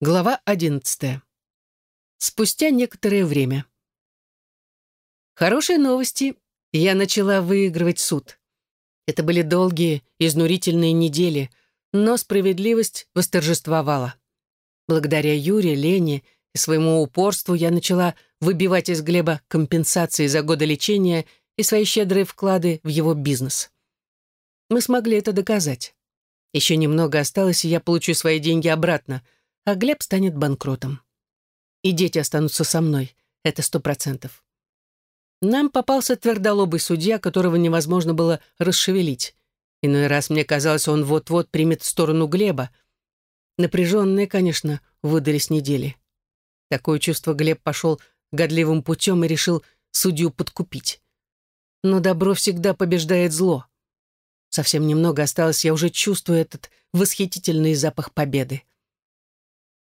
Глава одиннадцатая. Спустя некоторое время. Хорошие новости. Я начала выигрывать суд. Это были долгие, изнурительные недели, но справедливость восторжествовала. Благодаря Юре, Лене и своему упорству я начала выбивать из Глеба компенсации за годы лечения и свои щедрые вклады в его бизнес. Мы смогли это доказать. Еще немного осталось, и я получу свои деньги обратно — а Глеб станет банкротом. И дети останутся со мной, это сто процентов. Нам попался твердолобый судья, которого невозможно было расшевелить. Иной раз мне казалось, он вот-вот примет сторону Глеба. Напряженные, конечно, выдались недели. Такое чувство Глеб пошел годливым путем и решил судью подкупить. Но добро всегда побеждает зло. Совсем немного осталось, я уже чувствую этот восхитительный запах победы.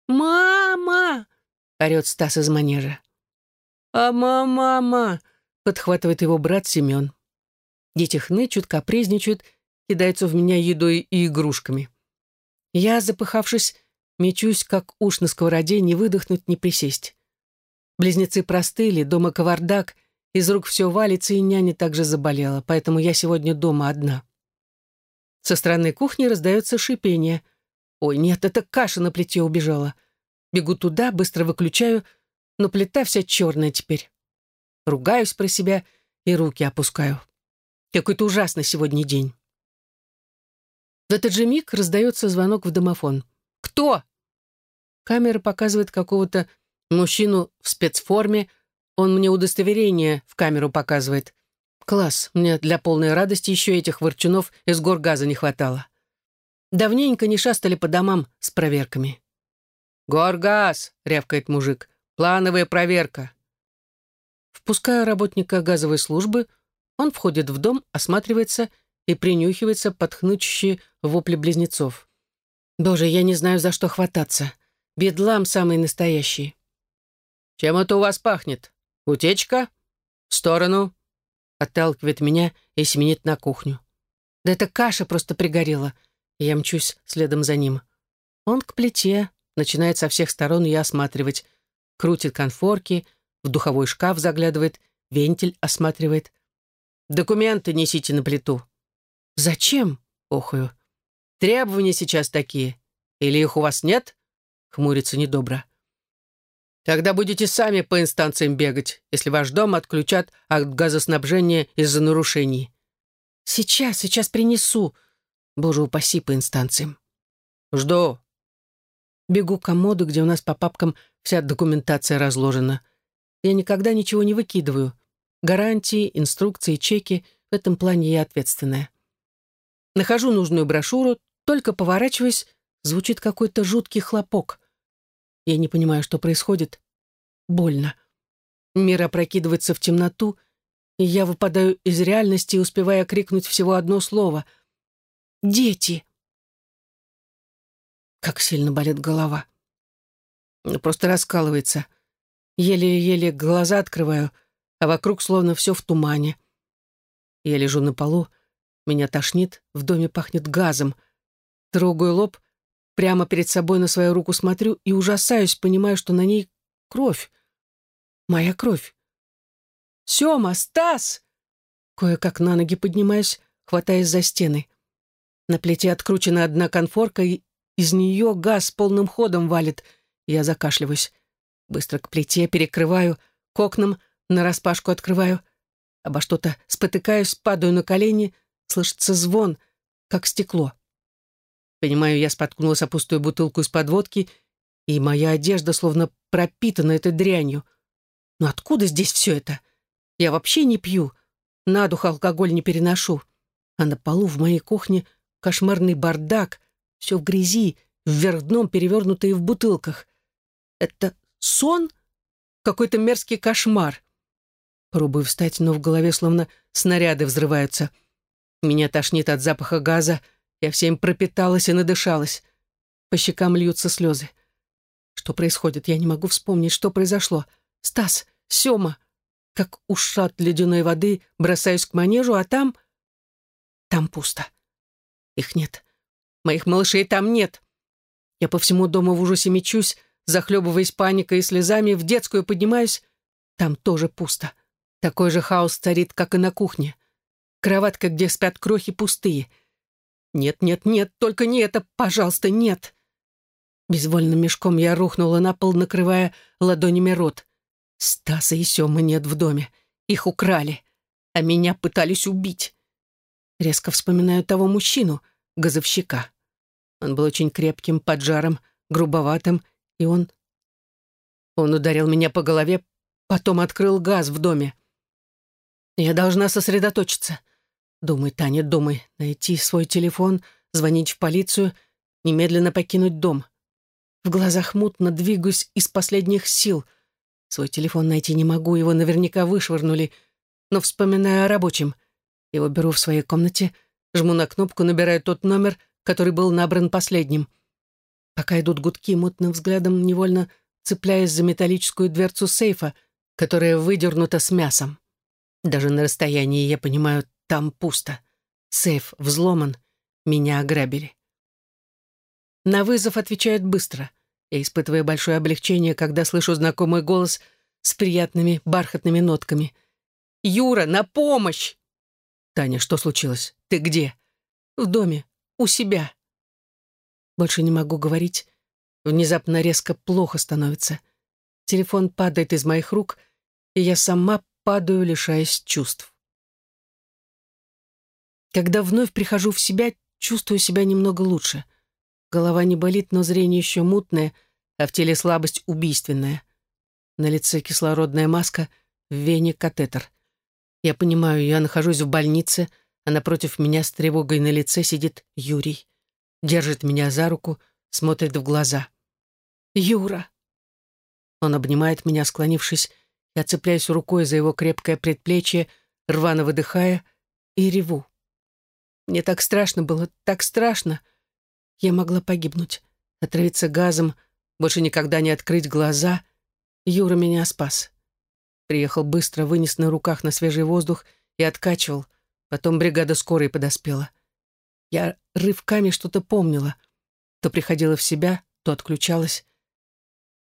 «Мама!» — орет Стас из манежа. «А мама!» — подхватывает его брат Семен. Дети хнычут, капризничают, кидаются в меня едой и игрушками. Я, запыхавшись, мечусь, как уж на сковороде, не выдохнуть, не присесть. Близнецы простыли, дома кавардак, из рук все валится, и няня также заболела, поэтому я сегодня дома одна. Со стороны кухни раздается шипение — Ой, нет, это каша на плите убежала. Бегу туда, быстро выключаю, но плита вся черная теперь. Ругаюсь про себя и руки опускаю. Какой-то ужасный сегодня день. В этот же миг раздается звонок в домофон. «Кто?» Камера показывает какого-то мужчину в спецформе. Он мне удостоверение в камеру показывает. Класс, мне для полной радости еще этих ворчунов из горгаза не хватало. Давненько не шастали по домам с проверками. «Горгаз!» — рявкает мужик. «Плановая проверка!» Впуская работника газовой службы, он входит в дом, осматривается и принюхивается под хнычущие вопли близнецов. «Боже, я не знаю, за что хвататься. Бедлам самый настоящий». «Чем это у вас пахнет? Утечка? В сторону!» Отталкивает меня и семенит на кухню. «Да это каша просто пригорела. Я мчусь следом за ним. Он к плите, начинает со всех сторон ее осматривать. Крутит конфорки, в духовой шкаф заглядывает, вентиль осматривает. «Документы несите на плиту». «Зачем?» — охаю. «Требования сейчас такие. Или их у вас нет?» — хмурится недобро. «Тогда будете сами по инстанциям бегать, если ваш дом отключат от газоснабжения из-за нарушений». «Сейчас, сейчас принесу», Боже упаси по инстанциям. Жду. Бегу к комоду, где у нас по папкам вся документация разложена. Я никогда ничего не выкидываю. Гарантии, инструкции, чеки — в этом плане я ответственная. Нахожу нужную брошюру, только поворачиваясь, звучит какой-то жуткий хлопок. Я не понимаю, что происходит. Больно. Мир опрокидывается в темноту, и я выпадаю из реальности, успевая крикнуть всего одно слово — Дети!» Как сильно болит голова. Ну, просто раскалывается. Еле-еле глаза открываю, а вокруг словно все в тумане. Я лежу на полу, меня тошнит, в доме пахнет газом. Трогаю лоб, прямо перед собой на свою руку смотрю и ужасаюсь, понимаю, что на ней кровь. Моя кровь. «Сема! Стас!» Кое-как на ноги поднимаюсь, хватаясь за стены. На плите откручена одна конфорка, и из нее газ полным ходом валит. Я закашливаюсь. Быстро к плите перекрываю, к окнам нараспашку открываю. Обо что-то спотыкаюсь, падаю на колени, слышится звон, как стекло. Понимаю, я споткнулась о пустую бутылку из-под водки, и моя одежда словно пропитана этой дрянью. Но откуда здесь все это? Я вообще не пью, на дух алкоголь не переношу. А на полу в моей кухне кошмарный бардак, все в грязи, вверх дном перевернутые в бутылках. Это сон? Какой-то мерзкий кошмар. Пробую встать, но в голове словно снаряды взрываются. Меня тошнит от запаха газа, я всем пропиталась и надышалась. По щекам льются слезы. Что происходит? Я не могу вспомнить, что произошло. Стас, Сёма. Как ушат ледяной воды, бросаюсь к манежу, а там... Там пусто. Их нет. Моих малышей там нет. Я по всему дому в ужасе мечусь, захлебываясь паникой и слезами, в детскую поднимаюсь. Там тоже пусто. Такой же хаос царит, как и на кухне. Кроватка, где спят крохи, пустые. Нет, нет, нет, только не это, пожалуйста, нет. Безвольным мешком я рухнула на пол, накрывая ладонями рот. Стаса и Сёмы нет в доме. Их украли, а меня пытались убить. Резко вспоминаю того мужчину, газовщика. Он был очень крепким, поджаром, грубоватым, и он... Он ударил меня по голове, потом открыл газ в доме. Я должна сосредоточиться. Думай, Таня, думай. Найти свой телефон, звонить в полицию, немедленно покинуть дом. В глазах мутно двигаюсь из последних сил. Свой телефон найти не могу, его наверняка вышвырнули. Но вспоминаю о рабочем. Его беру в своей комнате, жму на кнопку, набираю тот номер, который был набран последним. Пока идут гудки, мутным взглядом невольно цепляясь за металлическую дверцу сейфа, которая выдернута с мясом. Даже на расстоянии я понимаю, там пусто. Сейф взломан, меня ограбили. На вызов отвечают быстро. Я испытываю большое облегчение, когда слышу знакомый голос с приятными бархатными нотками. «Юра, на помощь!» «Таня, что случилось? Ты где?» «В доме. У себя». Больше не могу говорить. Внезапно резко плохо становится. Телефон падает из моих рук, и я сама падаю, лишаясь чувств. Когда вновь прихожу в себя, чувствую себя немного лучше. Голова не болит, но зрение еще мутное, а в теле слабость убийственная. На лице кислородная маска, в вене катетер. Я понимаю, я нахожусь в больнице, а напротив меня с тревогой на лице сидит Юрий держит меня за руку, смотрит в глаза. «Юра!» Он обнимает меня, склонившись, я цепляюсь рукой за его крепкое предплечье, рвано выдыхая, и реву. Мне так страшно было, так страшно. Я могла погибнуть, отравиться газом, больше никогда не открыть глаза. Юра меня спас. Приехал быстро, вынес на руках на свежий воздух и откачивал. Потом бригада скорой подоспела. Я рывками что-то помнила. То приходила в себя, то отключалась.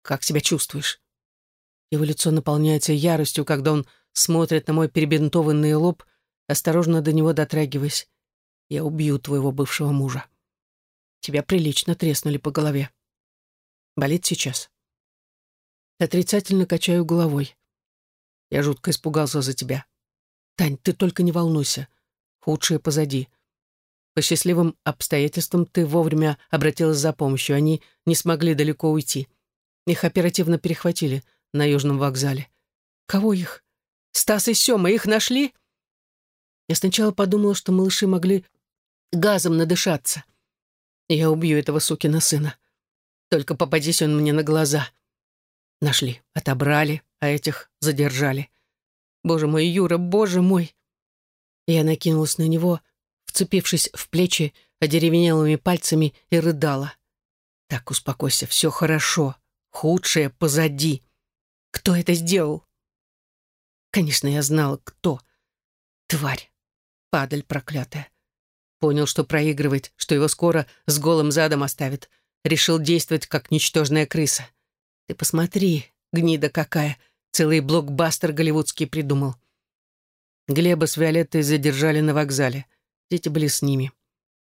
«Как себя чувствуешь?» Его лицо наполняется яростью, когда он смотрит на мой перебинтованный лоб, осторожно до него дотрагиваясь. «Я убью твоего бывшего мужа. Тебя прилично треснули по голове. Болит сейчас?» Отрицательно качаю головой. Я жутко испугался за тебя. Тань, ты только не волнуйся. Худшее позади. По счастливым обстоятельствам ты вовремя обратилась за помощью. Они не смогли далеко уйти. Их оперативно перехватили на Южном вокзале. Кого их? Стас и Сёма, их нашли? Я сначала подумала, что малыши могли газом надышаться. Я убью этого сукина сына. Только попадись он мне на глаза. Нашли, отобрали, а этих задержали. Боже мой, Юра, боже мой! Я накинулась на него, вцепившись в плечи одеревенелыми пальцами и рыдала. «Так, успокойся, все хорошо. Худшее позади. Кто это сделал?» Конечно, я знала, кто. Тварь. Падаль проклятая. Понял, что проигрывает, что его скоро с голым задом оставит. Решил действовать, как ничтожная крыса. Ты посмотри, гнида какая. Целый блокбастер голливудский придумал. Глеба с Виолеттой задержали на вокзале. Дети были с ними.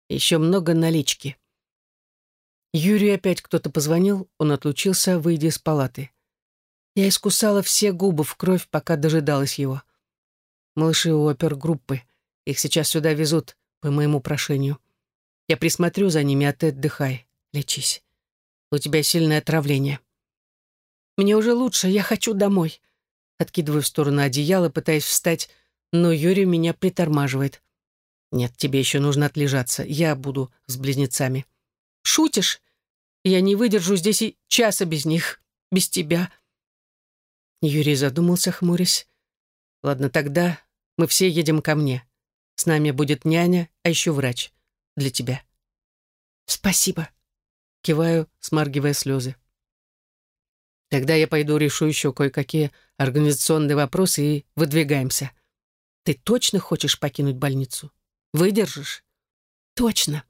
Еще много налички. Юрию опять кто-то позвонил, он отлучился, выйдя из палаты. Я искусала все губы в кровь, пока дожидалась его. Малыши у опергруппы. Их сейчас сюда везут, по моему прошению. Я присмотрю за ними, а ты отдыхай, лечись. У тебя сильное отравление. Мне уже лучше, я хочу домой. Откидываю в сторону одеяло, пытаясь встать, но Юрий меня притормаживает. «Нет, тебе еще нужно отлежаться. Я буду с близнецами». «Шутишь? Я не выдержу здесь и часа без них, без тебя». Юрий задумался, хмурясь. «Ладно, тогда мы все едем ко мне. С нами будет няня, а еще врач. Для тебя». «Спасибо», — киваю, смаргивая слезы. «Тогда я пойду решу еще кое-какие организационные вопросы и выдвигаемся. Ты точно хочешь покинуть больницу?» Выдержишь? Точно.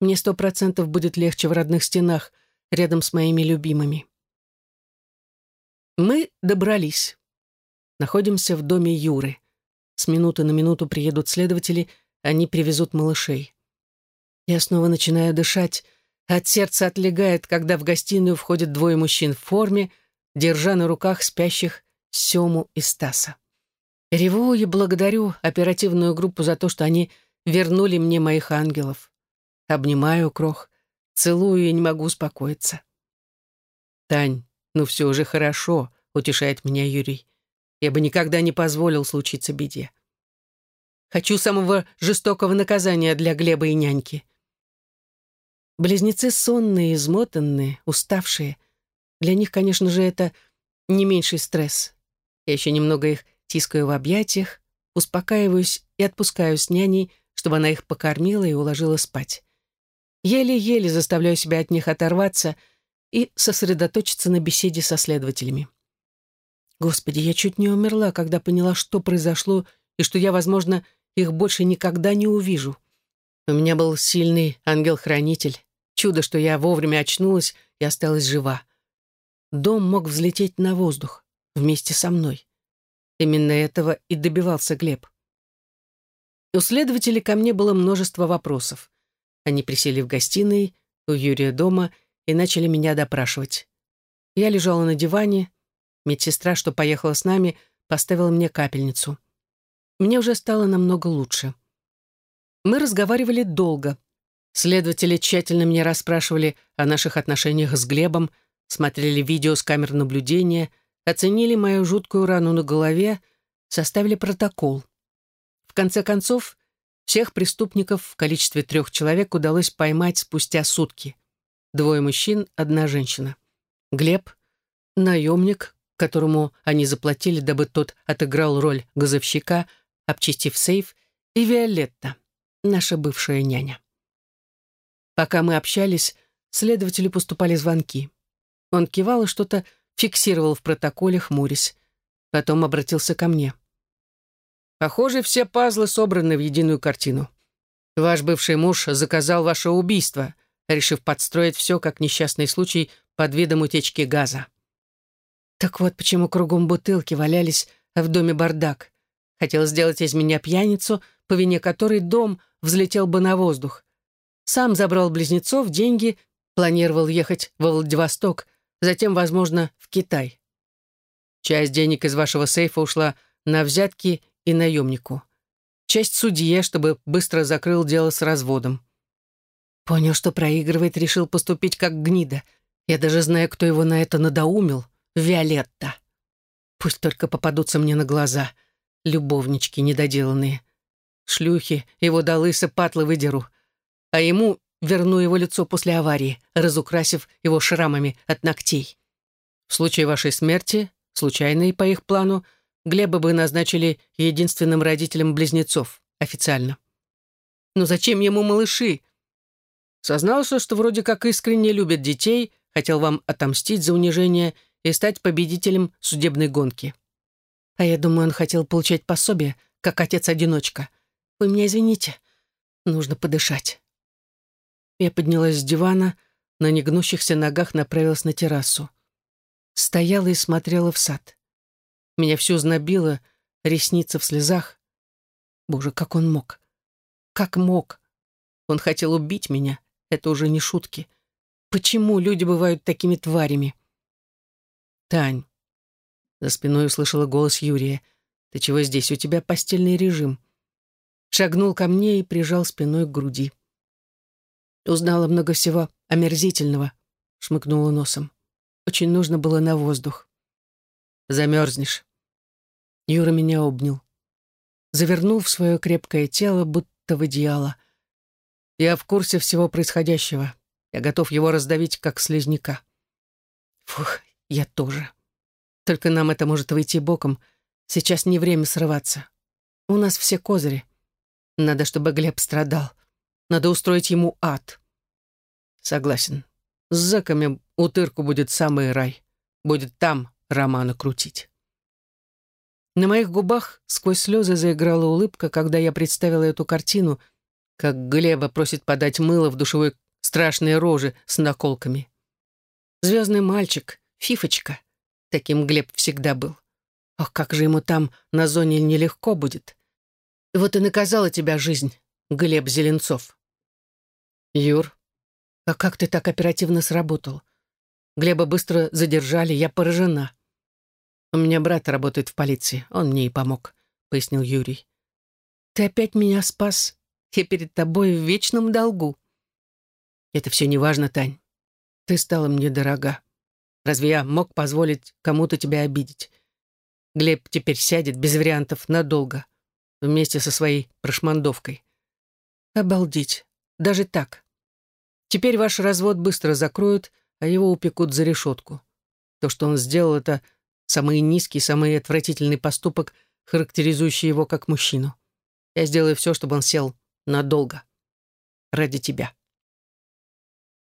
Мне сто процентов будет легче в родных стенах, рядом с моими любимыми. Мы добрались. Находимся в доме Юры. С минуты на минуту приедут следователи, они привезут малышей. Я снова начинаю дышать, от сердца отлегает, когда в гостиную входят двое мужчин в форме, держа на руках спящих Сему и Стаса. Реву и благодарю оперативную группу за то, что они вернули мне моих ангелов. Обнимаю крох, целую и не могу успокоиться. «Тань, ну все уже хорошо», — утешает меня Юрий. «Я бы никогда не позволил случиться беде. Хочу самого жестокого наказания для Глеба и няньки». Близнецы сонные, измотанные, уставшие. Для них, конечно же, это не меньший стресс. Я еще немного их тискаю в объятиях, успокаиваюсь и отпускаю с няней, чтобы она их покормила и уложила спать. Еле-еле заставляю себя от них оторваться и сосредоточиться на беседе со следователями. Господи, я чуть не умерла, когда поняла, что произошло, и что я, возможно, их больше никогда не увижу. У меня был сильный ангел-хранитель. Чудо, что я вовремя очнулась и осталась жива. Дом мог взлететь на воздух вместе со мной. Именно этого и добивался Глеб. У следователей ко мне было множество вопросов. Они присели в гостиной, у Юрия дома, и начали меня допрашивать. Я лежала на диване, медсестра, что поехала с нами, поставила мне капельницу. Мне уже стало намного лучше. Мы разговаривали долго. Следователи тщательно меня расспрашивали о наших отношениях с Глебом, смотрели видео с камер наблюдения, оценили мою жуткую рану на голове, составили протокол. В конце концов, всех преступников в количестве трех человек удалось поймать спустя сутки. Двое мужчин, одна женщина. Глеб, наемник, которому они заплатили, дабы тот отыграл роль газовщика, обчистив сейф, и Виолетта, наша бывшая няня. Пока мы общались, следователю поступали звонки. Он кивал и что-то фиксировал в протоколе, хмурясь. Потом обратился ко мне. Похоже, все пазлы собраны в единую картину. Ваш бывший муж заказал ваше убийство, решив подстроить все как несчастный случай под видом утечки газа. Так вот почему кругом бутылки валялись, в доме бардак. Хотел сделать из меня пьяницу, по вине которой дом взлетел бы на воздух. Сам забрал близнецов, деньги, планировал ехать во Владивосток, затем, возможно, в Китай. Часть денег из вашего сейфа ушла на взятки и наемнику. Часть судье, чтобы быстро закрыл дело с разводом. Понял, что проигрывает, решил поступить как гнида. Я даже знаю, кто его на это надоумил. Виолетта. Пусть только попадутся мне на глаза. Любовнички недоделанные. Шлюхи его до лыса патлы выдеру. А ему верну его лицо после аварии, разукрасив его шрамами от ногтей. В случае вашей смерти, случайной по их плану, Глеба бы назначили единственным родителем близнецов, официально. Но зачем ему малыши? Сознался, что вроде как искренне любит детей, хотел вам отомстить за унижение и стать победителем судебной гонки. А я думаю, он хотел получать пособие, как отец-одиночка. Вы меня извините, нужно подышать. Я поднялась с дивана, на негнущихся ногах направилась на террасу. Стояла и смотрела в сад. Меня всю знобило, ресница в слезах. Боже, как он мог? Как мог? Он хотел убить меня. Это уже не шутки. Почему люди бывают такими тварями? Тань. За спиной услышала голос Юрия. Ты чего здесь? У тебя постельный режим. Шагнул ко мне и прижал спиной к груди. Узнала много всего омерзительного, шмыгнула носом. Очень нужно было на воздух. Замерзнешь. Юра меня обнял. Завернул в свое крепкое тело, будто в одеяло. Я в курсе всего происходящего. Я готов его раздавить, как слизняка. Фух, я тоже. Только нам это может выйти боком. Сейчас не время срываться. У нас все козыри. Надо, чтобы Глеб страдал. Надо устроить ему ад. Согласен. С зэками утырку будет самый рай. Будет там, романа крутить. На моих губах сквозь слезы заиграла улыбка, когда я представила эту картину, как Глеба просит подать мыло в душевой страшной роже с наколками. Звездный мальчик, фифочка, Таким Глеб всегда был. Ох, как же ему там на зоне нелегко будет. Вот и наказала тебя жизнь, Глеб Зеленцов. Юр, а как ты так оперативно сработал? Глеба быстро задержали, я поражена. У меня брат работает в полиции, он мне и помог, пояснил Юрий. Ты опять меня спас. Я перед тобой в вечном долгу. Это все не важно, Тань. Ты стала мне дорога. Разве я мог позволить кому-то тебя обидеть? Глеб теперь сядет без вариантов надолго, вместе со своей прошмандовкой. Обалдеть. Даже так. Теперь ваш развод быстро закроют, а его упекут за решетку. То, что он сделал, это самый низкий, самый отвратительный поступок, характеризующий его как мужчину. Я сделаю все, чтобы он сел надолго. Ради тебя.